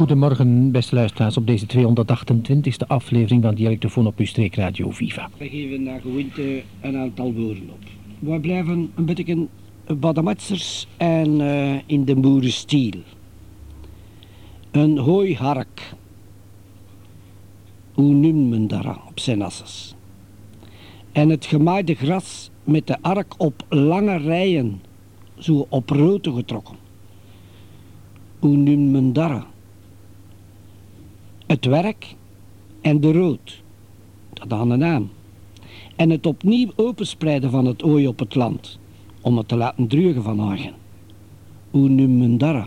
Goedemorgen, beste luisteraars, op deze 228e aflevering van Dialectofoon op uw streekradio Viva. We geven naar gewoonte een aantal woorden op. We blijven een beetje badamatsers en eh, in de boerenstiel. Een hooihark. Hoe noemt op zijn asses? En het gemaaide gras met de ark op lange rijen, zo op route getrokken. Hoe noemt? Het werk en de rood. Dat had een naam. En het opnieuw openspreiden van het ooi op het land, om het te laten drugen van hagen. Hoe men dat?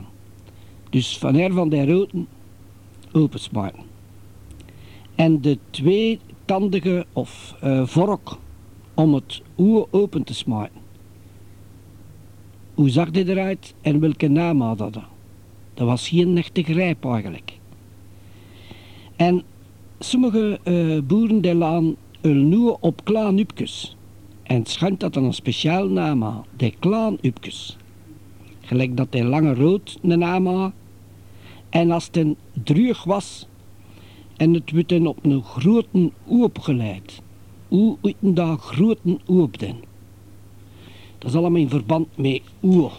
Dus van her van die roten openspreiden. En de tweetandige of eh, vork om het oer open te smijten. Hoe zag dit eruit en welke naam had dat? Dat was geen echte grijp eigenlijk. En sommige eh, boeren die laan hun nieuwe op klaanupjes. En schijnt dat er een speciaal naam had, de klaanupjes. Gelijk dat hij lange rood een naam. En als het een druig was en het werd dan op een grote oop geleid. Hoe eten daar grote oop dan? Dat is allemaal in verband met oer.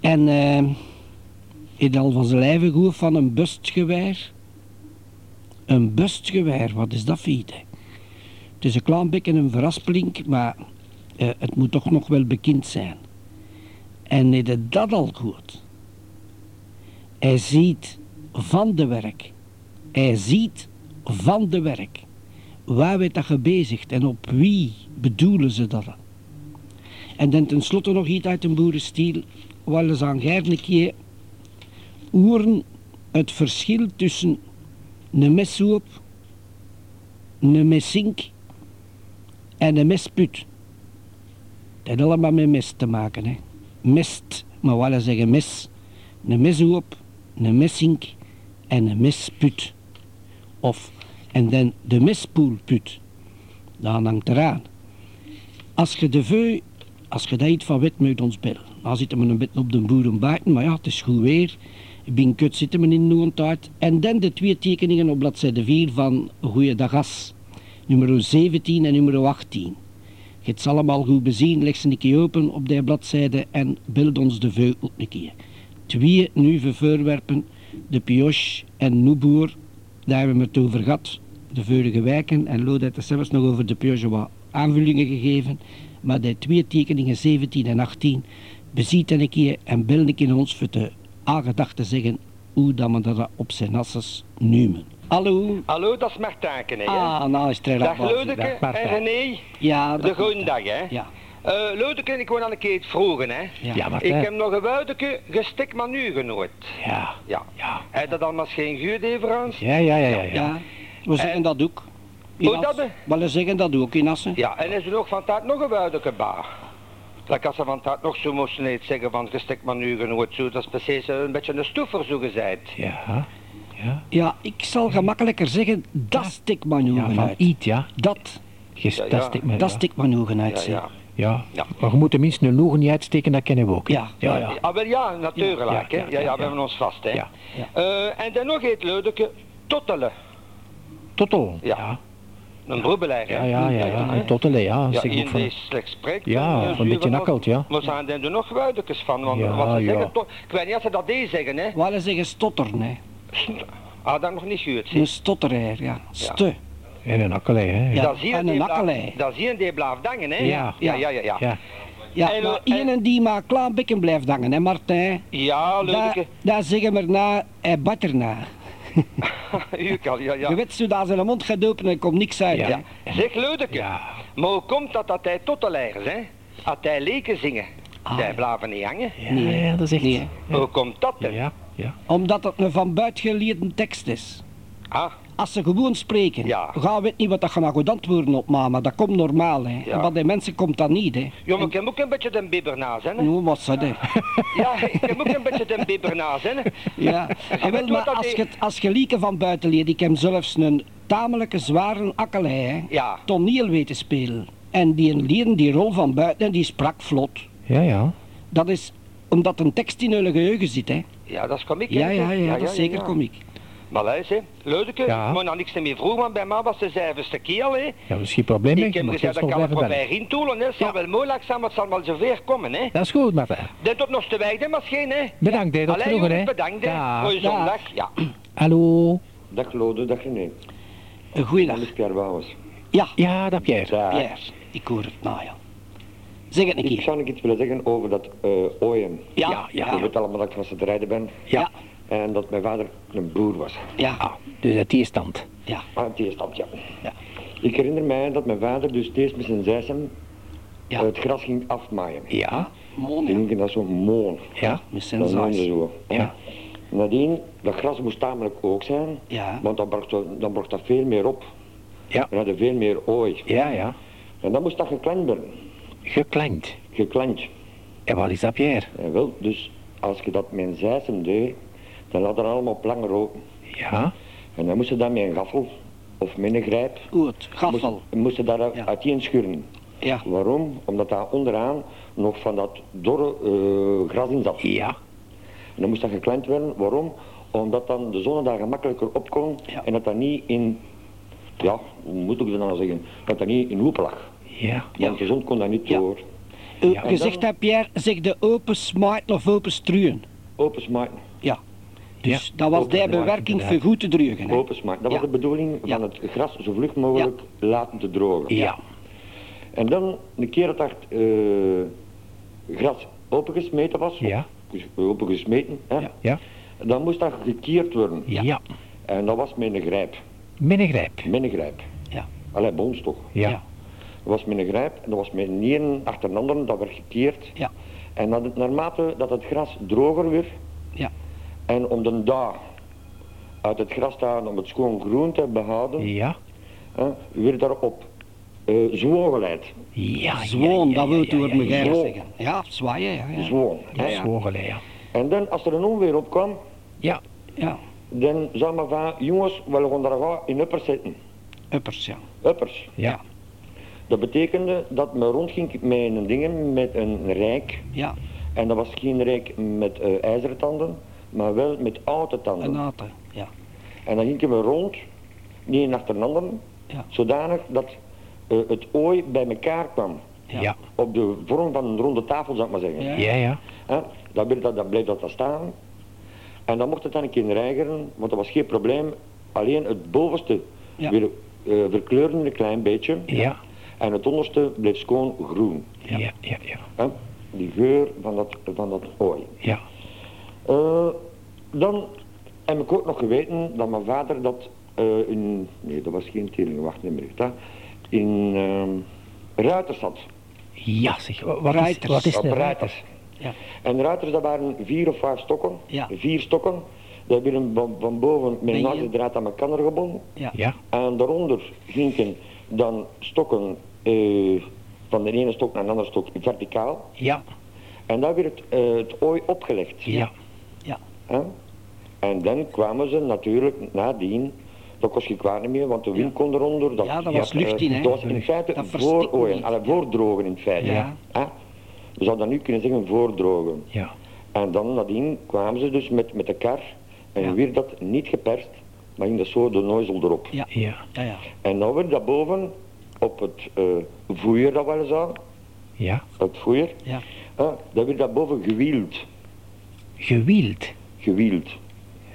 En eh, hij al van zijn lijve gehoord van een bustgeweer. Een bustgeweer, wat is dat feite? Het is een klein beetje een verrasplink, maar eh, het moet toch nog wel bekend zijn. En deed dat al goed. Hij ziet van de werk. Hij ziet van de werk. Waar werd dat gebezigd en op wie bedoelen ze dat? En dan tenslotte nog iets uit een boerenstiel. Waar ze aan een oeren het verschil tussen een messoep, een messink en een mesput. Dat heeft allemaal met mest te maken. Hè. Mest, maar wat zeggen mes. Een messoep, een messink en een mesput. Of, en dan de mespoelput. Dat hangt eraan. Als je de veu, als je dat iets van wet moet ons bellen. Dan zitten we een beetje op de boeren buiten, maar ja, het is goed weer. Binkut zitten we in Noontaart. En dan de twee tekeningen op bladzijde 4 van Goeiedagas. Nummer 17 en nummer 18. Je hebt ze allemaal goed bezien, leg ze een keer open op die bladzijde en beeld ons de veu op een keer. Twee nieuwe voorwerpen, de pioche en Noeboer, daar hebben we het over gehad. De vorige wijken en Lode heeft zelfs nog over de pioche wat aanvullingen gegeven. Maar die twee tekeningen 17 en 18 beziet een keer en beeld keer ons voor aangedacht te zeggen hoe dat men dat op zijn asses noemen. Hallo? Hallo, dat is Martaken, hè? Ah, nou is het er Dag Lodeke en René. Ja, De goede dag, hè? Ja. Uh, Lodeke, ik wil aan een keer iets vroegen, hè? Ja. Ja, maar Ik heb nog een wuideke gestik maar nu genoemd. Ja, Ja. ja. Heb dat allemaal geen guur Frans? Ja, ja, ja, ja. ja. Ja, we zeggen dat ook. Hoe Assen. dat, we zeggen dat ook in Assen. Ja, en is er nog van taart nog een wuideke baar? Dat als ze van taart nog zo moesten niet zeggen van gestik maar nu zo, dat is precies een beetje een stoever zo gezegd. Ja, ja. Ja, ik zal gemakkelijker zeggen, dat stik maar nu Ja, van uit. iets, ja. Dat, Ja. Dat dat stik maar nu uit. Ja, ja. Ja. Ja. maar je moet tenminste een logo niet uitsteken, dat kennen we ook. Ja. ja, ja. Ah, wel ja, natuurlijk, Ja, hè. ja, Ja, ja, ja, ja, we hebben ons vast, hè. Ja. Eh, en dan nog het Lodeke, tottelen. Tottel. Ja. Een broebeleiger. ja, ja. ja, ja. Een ja. Ja, zeg ik ook iemand van. die slecht spreekt. Ja, een beetje nakkelt, ja. Maar zijn er nog wuidekes van? Want Ja, wat ze ja. zeggen, toch, ik weet niet of ze dat deze zeggen, hè. Waar ze zeggen stotteren, hè. Ah, dat nog niet gehoord, zie. Een stotteraar, ja. Ste. En een akkelei, hè. Ja. dat zie je en een akkelei. Dat zie je die blijft dangen, hè. Ja. ja, ja, ja. ja. Ja, Ja, En, maar eh, iemand die maar klaar bekken blijft hangen, hè Martijn. Ja, Lodeke. daar zeggen we na, hij bad erna. U kan, ja, ja. Je weet, zodat zijn mond gaat openen en komt niks uit. Ja. Zeg, Lodeke. ja. Maar hoe komt dat dat hij tottelleiders, hè? Als hij leken zingen, Ah, die ja. blijven niet hangen. Ja, Nee. ja, dat is echt... Nee. Hoe komt dat dan? Ja, ja. Omdat het een van buiten geleerde tekst is. Ah, Als ze gewoon spreken, Ja. gaan we niet wat dat je maar goed antwoorden op mama. Dat komt normaal, hè. Ja. En bij die mensen komt dat niet, hè. ja, maar ik heb ook een beetje de bibbernaas, hè? Nu wat ze, hè. Ja, ik heb ook een beetje de bibbernaas, hè? Ja, Je Ah, wel, weet maar als je, als lieken van buiten leert, ik heb zelfs een tamelijke zware akkelei, hè. Ja. toneel weten spelen. En die leren die rol van buiten en die sprak vlot. Ja, ja. Dat is omdat een tekst in hun geheugen zit, hè. Ja, dat is komiek. Ja, hè? ja, ja, dat is zeker ja. komiek. Maar luister, Leudeke, Ja. maar nou niks meer vroeg, want bij mij was de zevenste keer, hè. Ja, dat is geen probleem. Ik heb gezegd, dat kan ik voorbij intoelen, hè. Het zal Ja. wel moeilijk zijn, maar het zal wel zover komen, hè. Dat is goed, Marta. Dit tot nog te wijden, misschien, hè. Bedankt, hè. Tot genoegen, hè. bedankt, hè. Dag. Goeie Dag. zondag. Ja. Hallo. Dag Lode, dag René. Een goeiedag. Dat is Pierre Bouwens. Ja, Ja, dat Pierre. Dag. Pierre, ik hoor het nou ja. Zeg het een Ik keer. zou nog iets willen zeggen over dat eh ooien. Ja, Ja, ja. ja, Je weet allemaal dat ik van het rijden ben. ja, En dat mijn vader een boer was. ja, Ah, dus uit die stand. ja. Het eerste stand, ja. Ja. Ik herinner mij dat mijn vader dus steeds met zijn zeisem Ja. het gras ging afmaaien. Ja, Die ja. noemden dat zo moon. ja, Met zijn Dat noemden ze zaas. zo. ja. Nadien, dat gras moest tamelijk ook zijn. Ja. Want dan bracht, dat- dan bracht dat veel meer op. Ja. We hadden veel meer ooi. Ja, ja. En dan moest dat geklemd worden. Geklankt. Geklemd. En wat is dat, Pierre? En wel, dus als je dat met een zeisem deed, dan had er allemaal plangen open. Ja, En dan moest je dat met een gaffel of met een grijp, Goed, gaffel. moest, moest je dat Ja. uiteen schuren. Ja, Waarom? Omdat daar onderaan nog van dat dorre eh, gras in zat. ja, En dan moest dat geklemd worden. Waarom? Omdat dan de zon daar gemakkelijker op kon Ja. en dat dat niet in, ja, hoe moet ik dat nou zeggen, dat dat niet in hoepen lag. ja. Want de zon kon daar niet Ja. door. U Ja. gezegd hebt, Pierre, zeg de open smijten of open struien. Open Ja. Dus Ja, dat was smijten, bewerking voor goed te drugen. hè? open smijten. Dat Ja. was de bedoeling Ja. van het gras zo vlug mogelijk laten te drogen. Ja, En dan, een keer dat dat eh, gras opengesmeten was, ja, dus opengesmeten, hè, Ja. dan moest dat gekeerd worden. ja. En dat was met een grijp, Met een grijp. met een grijp. Ja. Allee, bij ons toch. Ja, Ja. Dat was met een grijp en dat was met een achter een ander, dat werd gekeerd. Ja. En dat, naarmate dat het gras droger werd. En om de dag uit het gras staan om het schoon groen te behouden, ja, hè, werd daarop eh zwoon geleid. ja. Zwoon, dat wil ja, het me zeggen. Ja, zwaaien, ja. Ja, Zwoon. Ja. En dan, als er een onweer opkwam, Ja, ja. dan zei mijn vader, jongens, we gaan daar gaan in uppers zitten. uppers, ja. Uppers. ja, Dat betekende dat men rondging met een dingen, met een rijk. Ja, En dat was geen rijk met eh, ijzeren tanden, maar wel met oude tanden. een. Ja. En dan gingen we rond, niet een achter een ander, Ja. zodanig dat eh, het ooi bij elkaar kwam. Ja. ja, Op de vorm van een ronde tafel, zou ik maar zeggen. Ja. ja? Dan, bleef dat, dan bleef dat daar staan. En dan mocht het dan een keer reigeren, want dat was geen probleem. Alleen het bovenste Ja. weer eh, verkleurde een klein beetje. Ja, En het onderste bleef schoon groen. ja, ja, ja? Die geur van dat, van dat ooi. ja. Eh, dan heb ik ook nog geweten dat mijn vader dat eh, in... Nee, dat was geen Teling, wacht niet meer. Hè? In ehm Ruiters had. Ja, zeg, wa- wat is, Ruiters. wat is Op een Ruiters. Ja. En Ruiters, dat waren vier of vijf stokken. Ja. Vier stokken. Die werden van, van boven met een naast draad aan elkaar gebonden. Ja. Ja, En daaronder gingen dan stokken eh, van de ene stok naar de andere stok verticaal. ja, En daar werd eh, het ooi opgelegd. ja? En dan kwamen ze natuurlijk nadien, dat kost je kwaad niet meer, want de wind Ja. kon eronder. Dat, Ja, dat was eh, lucht in, hè. Dat was in feite Dat alle voordrogen in feite. Ja. Hè? We zouden nu kunnen zeggen voordrogen. ja, En dan nadien kwamen ze dus met, met de kar en Ja. weer dat niet geperst, maar ging dat zo de noizel erop. Ja. ja, Ja, ja. En dan werd dat boven op het eh voeier dat wel zo, ja. het voeier, Ja. hè, dat werd dat boven gewield. Gewield. Gewield.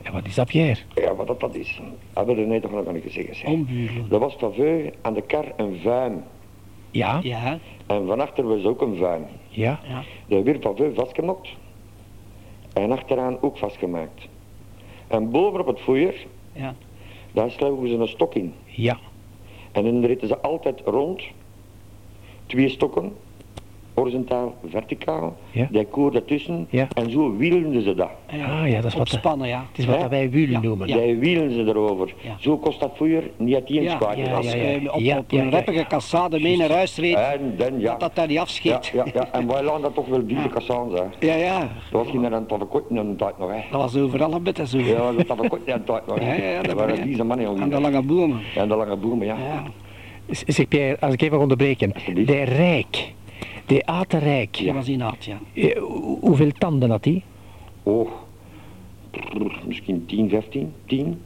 En wat is dat, Pierre? Ja, wat dat, dat is, dat wil ik net toch nog aan zeg. Ombuurlen. Dat was van voor aan de kar een vuim. Ja, Ja. En van achter was ook een vuim. ja, Ja. Dat werd van voor vastgemaakt. En achteraan ook vastgemaakt. En boven op het voeier, Ja. daar sloegen ze een stok in. ja, En dan ritten ze altijd rond. Twee stokken. Horizontaal, verticaal. Ja. Die koer ertussen. Ja. En zo wielden ze dat. Ah, ja, dat is wat de- Opspannen, ja. Het is wat dat wij wielen Ja. noemen. Ja. Die wielen ze erover. Ja. Zo kost dat voeier niet uit één Ja, schakel. ja, ja, je ja. op, Ja, op ja, een ja. reppige cassade mee naar huis reed, En dan ja. dat dat daar niet afscheet. ja, ja, en wij laten dat toch wel kassaan zijn. Ja, ja. Dat was geen het kotten in de tijd nog, hè. Dat was overal een beetje zo. Ja, dat kotten in de tijd nog. Ja, ja, dat dat waren deze mannen Aan de lange bomen. Ja, de lange boemen, ja. Zeg Pierre, als ik even onderbreken. De rijk, de was in had, ja. eh, hoe- hoeveel tanden had die? Oh, misschien 10, 15, 10.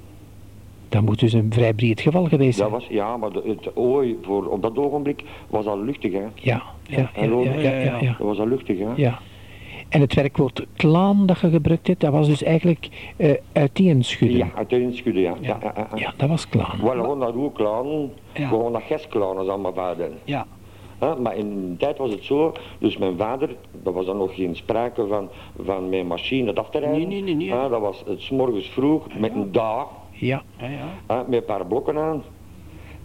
Dat moet dus een vrij breed geval geweest Dat zijn. was, ja, maar de, het ooi voor op dat ogenblik was al luchtig, hè. Ja, ja, ja, ja, ja, ja, ja. Dat was al luchtig, hè. Ja. En het werkwoord klaan dat je gebruikt hebt, dat was dus eigenlijk eh uiteenschudden. Ja, uiteindelijk schudden, ja. Ja, ja, ja, ja. Ja, dat was klaan. We gewoon dat roerklanen, Ja. gewoon dat gestklanen als mijn vader. Ja. Hè, maar in die tijd was het zo, dus mijn vader, dat was dan nog geen sprake van, van mijn machine dat af te rijden. Nee, nee, nee, nee. Hè, dat was het 's morgens vroeg met een dag, Ja, Ja, ja. hè, met een paar blokken aan.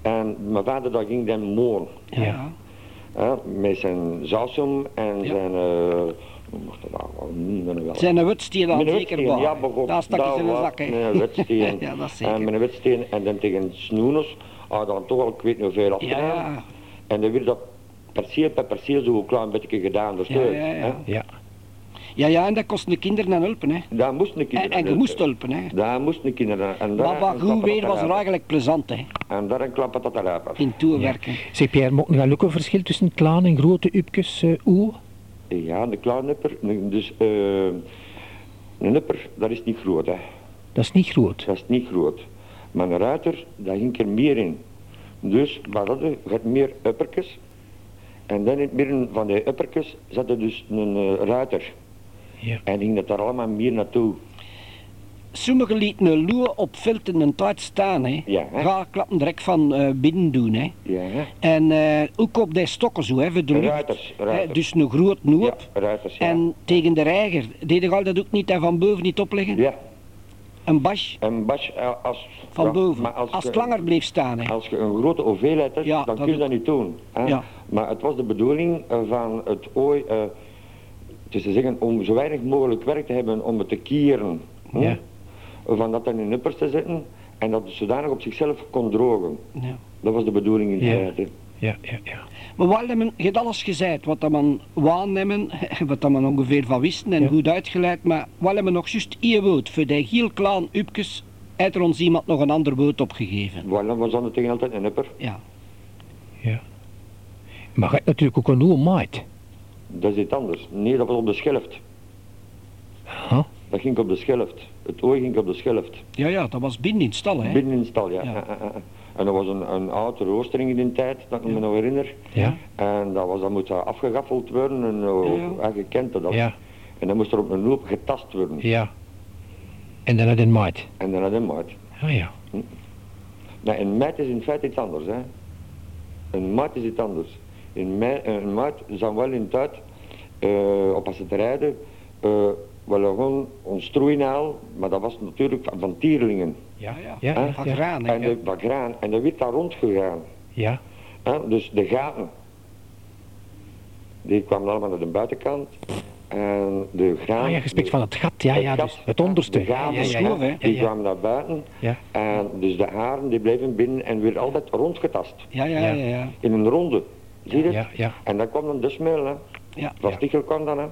En mijn vader dat ging dan moon, Ja. Ja. ja. hè, met zijn zassum en Ja. zijn, eh hoe mocht dat nou noemen wel? Zijn een wetsteen dan zeker bij. ja, bijvoorbeeld. Daar stak hij in een was zak, een wetsteen. Ja, dat is zeker. En met een wetsteen en dan tegen snoeners, ah, dan toch al, ik weet niet hoeveel Ja, afgedaan. ja. En dan werd dat perceel per perceel zo een klein beetje gedaan, dus Ja, ja, ja. ja. Ja, ja, en dat kost de kinderen aan hulpen, hè. Daar moest een En, je moest hulpen, hè. Daar moest een kinder en daar Maar wat goed weer was er eigenlijk plezant, hè. En daar een klap dat eruit was. In toewerken. Zeg Pierre, mocht er ook een verschil tussen klaan en grote upjes uh, oe? Ja, de klaarnupper, dus eh een nupper, dat is niet groot, hè. Dat is niet groot. Dat is niet groot. Maar een ruiter, daar ging er meer in. Dus, wat hadden we? Je had meer uppertjes. En dan in het midden van die uppertjes zat er dus een eh, ruiter. Ja. En ging dat daar allemaal meer naartoe. Sommigen lieten een loe op veld in een tijd staan, hè. Ja, hè? Klappen direct van eh, binnen doen, hè. Ja, hè? En eh, ook op die stokken zo, hè, voor de lucht. Ruiters, Hè. Dus een groot noop. Ja, ruiters, ja. En tegen de reiger, deed je al dat ook niet en van boven niet opleggen? Ja, Een bas en Bas, eh, als... van maar maar als, het langer bleef staan, hè. Als je een grote hoeveelheid hebt, Ja, dan kun je dat niet doen. Hè? Ja. Maar het was de bedoeling eh, van het ooi, eh, het is te zeggen, om zo weinig mogelijk werk te hebben om het te kieren. Ja. Van dat dan in uppers te zetten en dat het zodanig op zichzelf kon drogen. Ja. Dat was de bedoeling in die tijd. Ja, ja, ja. Maar wat hebben, je hebt alles gezegd, wat dat men waarnemen, wat dat men ongeveer van wisten en Ja. goed uitgeleid, maar wat hebben we nog juist één woord, voor die heel klein upjes, heeft er ons iemand nog een ander woord opgegeven. Voilà, was dan tegen altijd een upper. Ja. ja. Maar je hebt natuurlijk ook een nieuwe maat. Dat is iets anders. Nee, dat was op de schelft. Huh? Dat ging op de schelft. Het ooi ging op de schelft. Ja, ja, dat was binnen in stal, hè. Binnen in stal, ja. Ja. Ja, ja, ja. En dat was een, een oude roostering in die tijd, dat ik me nog herinner. Ja, En dat, was, dat moet daar afgegaffeld worden en Ja. ja, je kent dat. ja, En dan moest er op een loop getast worden. ja. En dan had een maat. En dan had een maat. Ah ja. Nou, een maat is in feite iets anders. Hè. Een maat is iets anders. Een, ma een maat zou wel in tijd, eh, op als het rijden, eh wel gewoon een strooinaal, maar dat was natuurlijk van, van tierlingen. Ja, ja. ja, ja, Van ja. graan. En de, van graan. En dat werd daar rondgegaan. Ja, Hè? Dus de gaten, die kwamen allemaal naar de buitenkant. En de graan... Ah ja, je spreekt van het gat. Ja, het ja, gat, dus het onderste. De gaten, Ja, ja, ja, ja, die ja. kwamen naar buiten. Ja. En dus de haren die bleven binnen en werden altijd rondgetast. Ja, ja, Ja. ja, ja. In een ronde. Zie je het? Ja, ja. En dan kwam dan de smel, hè. Ja. Van Ja. Stichel kwam dan, hè.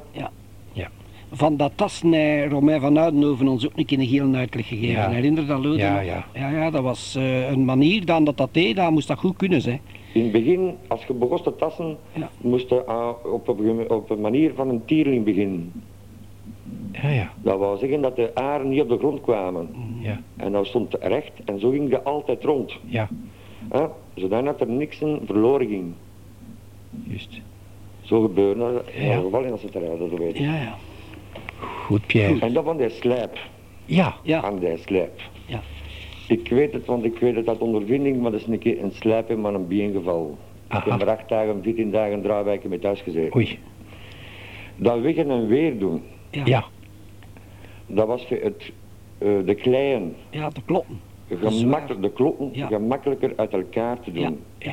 Van dat tas naar Romein van Oudenhoven ons ook een keer een heel uitleg gegeven. Ja. Herinner je dat, Lode? Ja, ja. ja. Ja, dat was eh, een manier dan dat dat deed, dat moest dat goed kunnen, hè. In het begin, als je begon te tassen, Ja. moest je ah, op, een- op een manier van een tierling beginnen. Ja, ja. Dat wou zeggen dat de aren niet op de grond kwamen. Ja, En dat stond recht en zo ging je altijd rond. ja, Hè? Zodat er niks in verloren ging. juist. Zo gebeurde dat in ieder geval in als het rijden, dat weet ik. Ja, ja. Goed, Pierre. En dat van die slijp. Ja, Ja. Aan die slijp. Ja. Ik weet het, want ik weet het uit ondervinding, maar dat is een keer een slijp in maar een beengeval. Ik Aha. heb er acht dagen, veertien dagen draaiwijken met thuis gezeten. oei. Dat weggen en weer doen, Ja. Ja, dat was voor het, eh, de kleien, Ja, de kloppen. gemakkelijk, de kloppen, Ja. gemakkelijker uit elkaar te doen. Ja.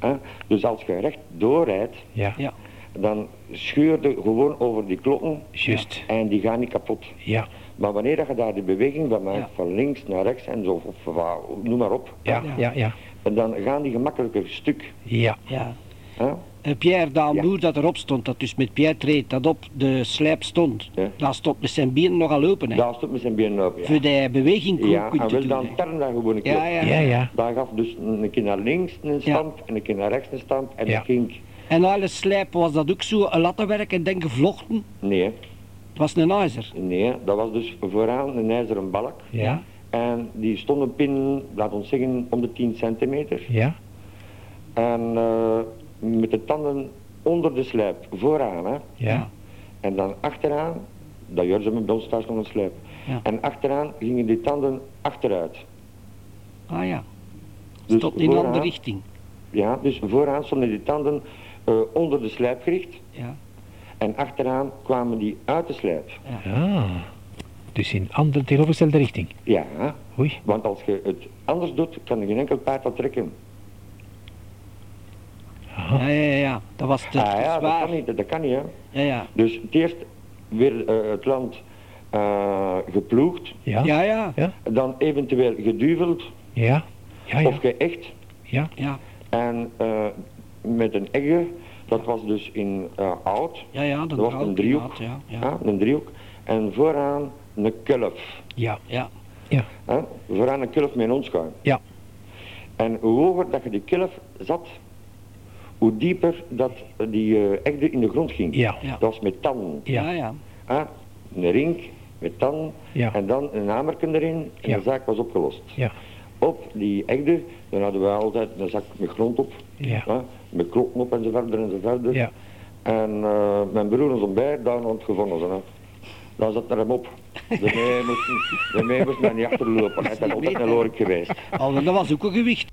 ja? Dus als je recht doorrijdt, ja, Ja. Dan scheur je gewoon over die kloppen juist. en die gaan niet kapot. Ja, Maar wanneer dat je daar die beweging van maakt, Ja. van links naar rechts en zo, of, of, noem maar op, ja, ja, ja. en dan gaan die gemakkelijker stuk. Ja, Ja. Eh, Pierre, dat Ja. boer dat erop stond, dat dus met Pierre treedt, dat op de slijp stond, Ja. dat stond met zijn benen nogal open, hè. Daar stond met zijn benen op. Voor die beweging goed ja en doen, dan dat gewoon een keer. Ja, ja. ja, ja. Daar gaf dus een keer naar links een Ja. stamp en een keer naar rechts een stamp en Ja. dat ging. En alle slijpen was dat ook zo, een lattenwerk en denk gevlochten. Nee. Het was een ijzer. Nee, dat was dus vooraan een ijzeren balk. Ja, En die stond een pin, laat ons zeggen, om de 10 centimeter. ja, En eh, met de tanden onder de slijp, vooraan. Hè. ja, En dan achteraan, dat jaren ze met bij ons thuis nog een slijp. Ja. En achteraan gingen die tanden achteruit. Ah ja. Dus Tot in een andere richting. Ja, dus vooraan stonden die tanden eh, onder de slijp gericht. Ja. En achteraan kwamen die uit de slijp. Ah, dus in andere tegenovergestelde richting. Ja, Oei, want als je het anders doet, kan er geen enkel paard dat trekken. aha, Ja, ja, ja. Dat was te, ah te ja, dat kan niet, dat kan niet hè. Ja, ja. Dus het eerst weer eh, het land eh, geploegd, ja, Ja, ja. ja, dan eventueel geduveld ja, ja, ja, of geëcht. ja, Ja, En eh, met een egge, dat was dus in eh, oud, ja, ja. dat was draad een driehoek, Ja, ja. ja, een driehoek. En vooraan een kulf. ja, ja. ja? Vooraan een kulf met een ontschuim. ja, En hoe hoger dat je die kulf zat, hoe dieper dat die eh egde in de grond ging. ja, Ja. Dat was met tanden. Ja, ja, ja. Een ring met tanden ja, en dan een hamerken erin en Ja. de zaak was opgelost. ja, Op die egde, dan hadden we altijd een zak met grond op, ja? Met klokken op en zo verder en zo verder. ja. En eh, mijn broer zijn bij, daar aan het gevonden zijn. Hè. Daar zat er hem op. Moesten, daarmee moest men niet achterlopen. Hij is altijd een lorik geweest. Al, dat was ook een gewicht.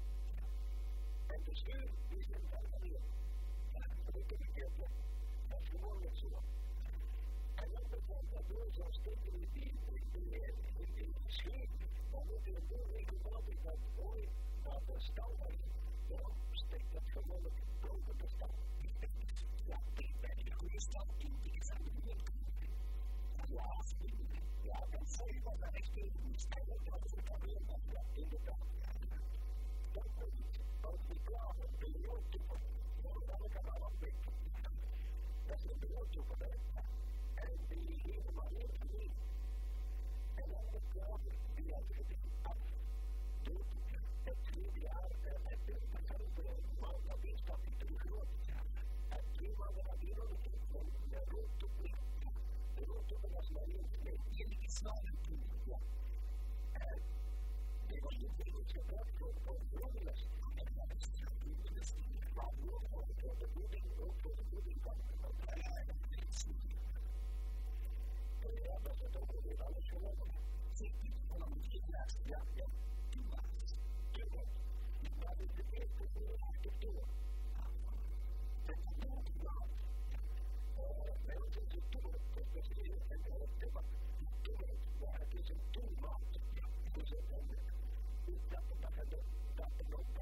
Gracias. and the human body to me. And that is called the activity of duty. Actually, we are at this time one of these talking to you. And we were going to be able to take from the road to me. The road to me was my own today. Really, it's not a good one. And they were looking at the doctor of loneliness. And that is something that is from the road to the building, road to the building, from the building, from the building, perché la se ti si abbia più bassi, più voti, il base di questo è quello se tu voti, cosa prende? Il capo da casa, più volte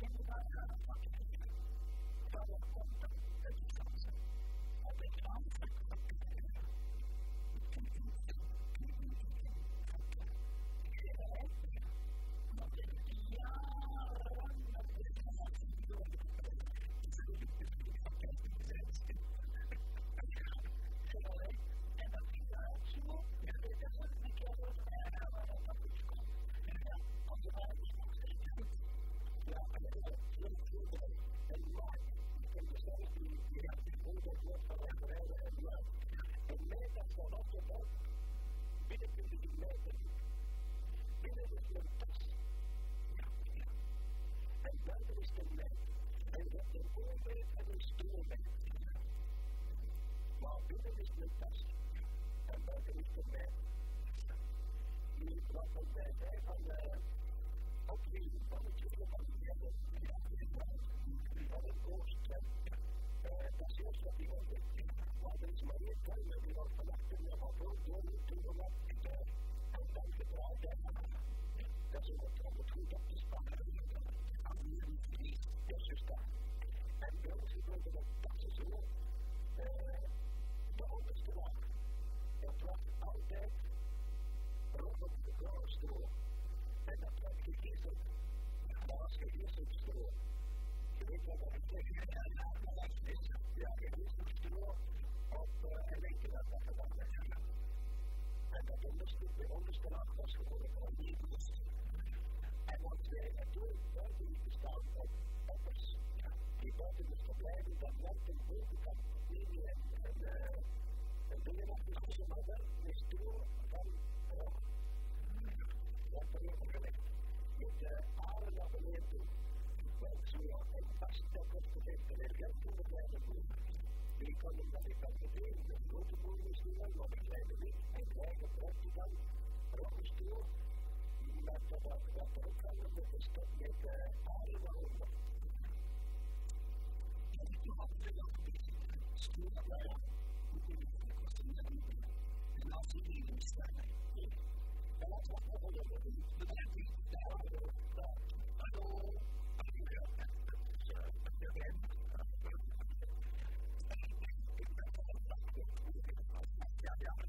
wenn du das nicht. Weil er kommt, das gentleman and what the doorway of his doorman. While bigger is the dust, En better is de man. You wat on the bed on the okay, you want to take it on the other but it goes to dat is eerst wat iemand doet. Maar er is maar één tuin dat iemand vannacht in de hoofdrol door moet doen om dat te. En dan gedraaid hebben. Dat is om het goed op te spannen familie, vriend en zuster. En bij ons het dat dat dus seizoen de onderste het Dat was altijd rondom de blauwe stroom. En dat werd gegisseld. De blaas gegisseld stroom. Je weet wat ik het ja, gegisseld stroom op en denk het dat dat gedaan werd. En dat onderste, de onderste lamp was het een en dan twee, doen we bestaan op offers. Die buiten dus verblijven, dat land in boven kan nemen en, en, uh, en we afgesloten, maar wel de stoel van rook. Dat ben je opgelegd. Met de aarde naar beneden toe. het zo'n en vaststekker geeft de regent van de. Die kan hem dan niet accepteren. De grote boer is nu een kleine wit en kleine gebruikt hij dan. dette var dette hotellet ble bestemmet med her i Norge. Ikke hadde vært bygd store veier mot industrikostnadene, men altså innstillingen. Jeg har tatt på det, men det er viktig det er jo klart. Hallo, er du med? Jeg vet. Yeah, yeah.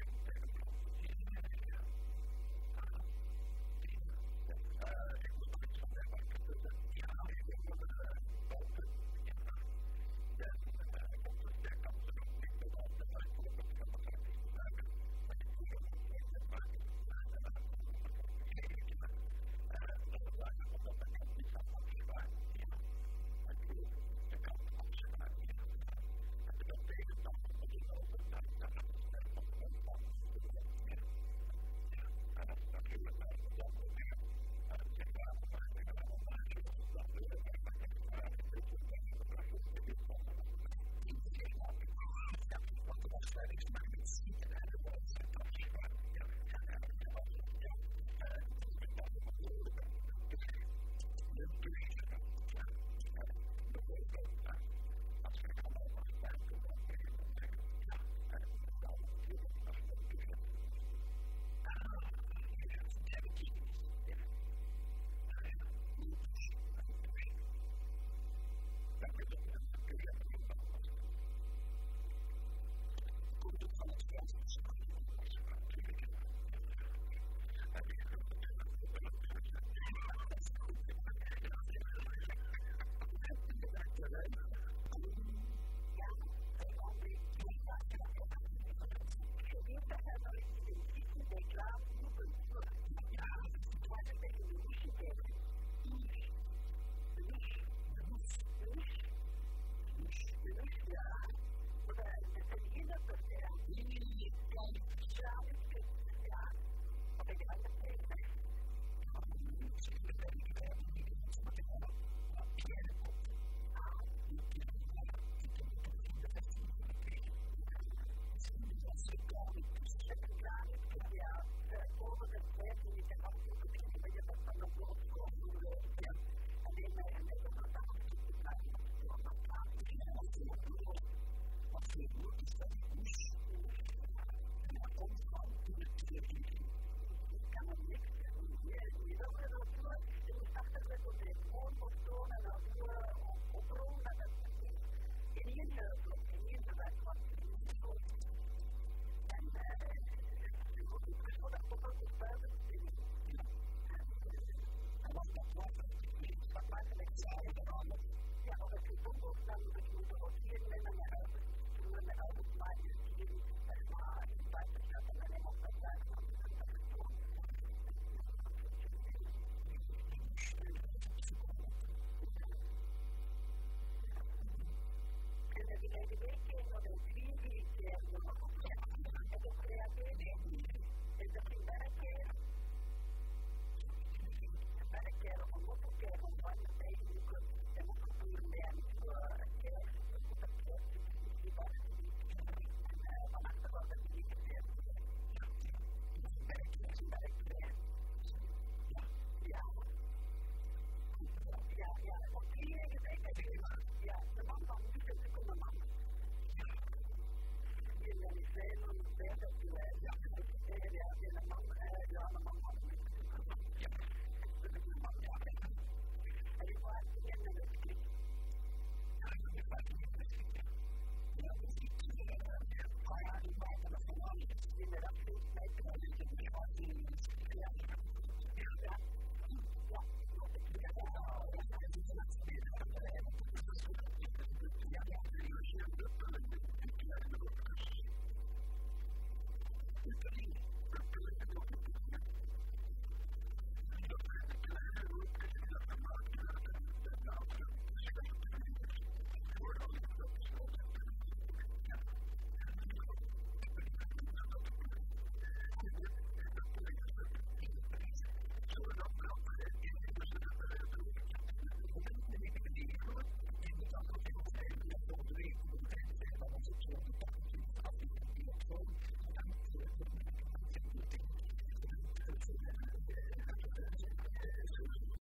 Ja,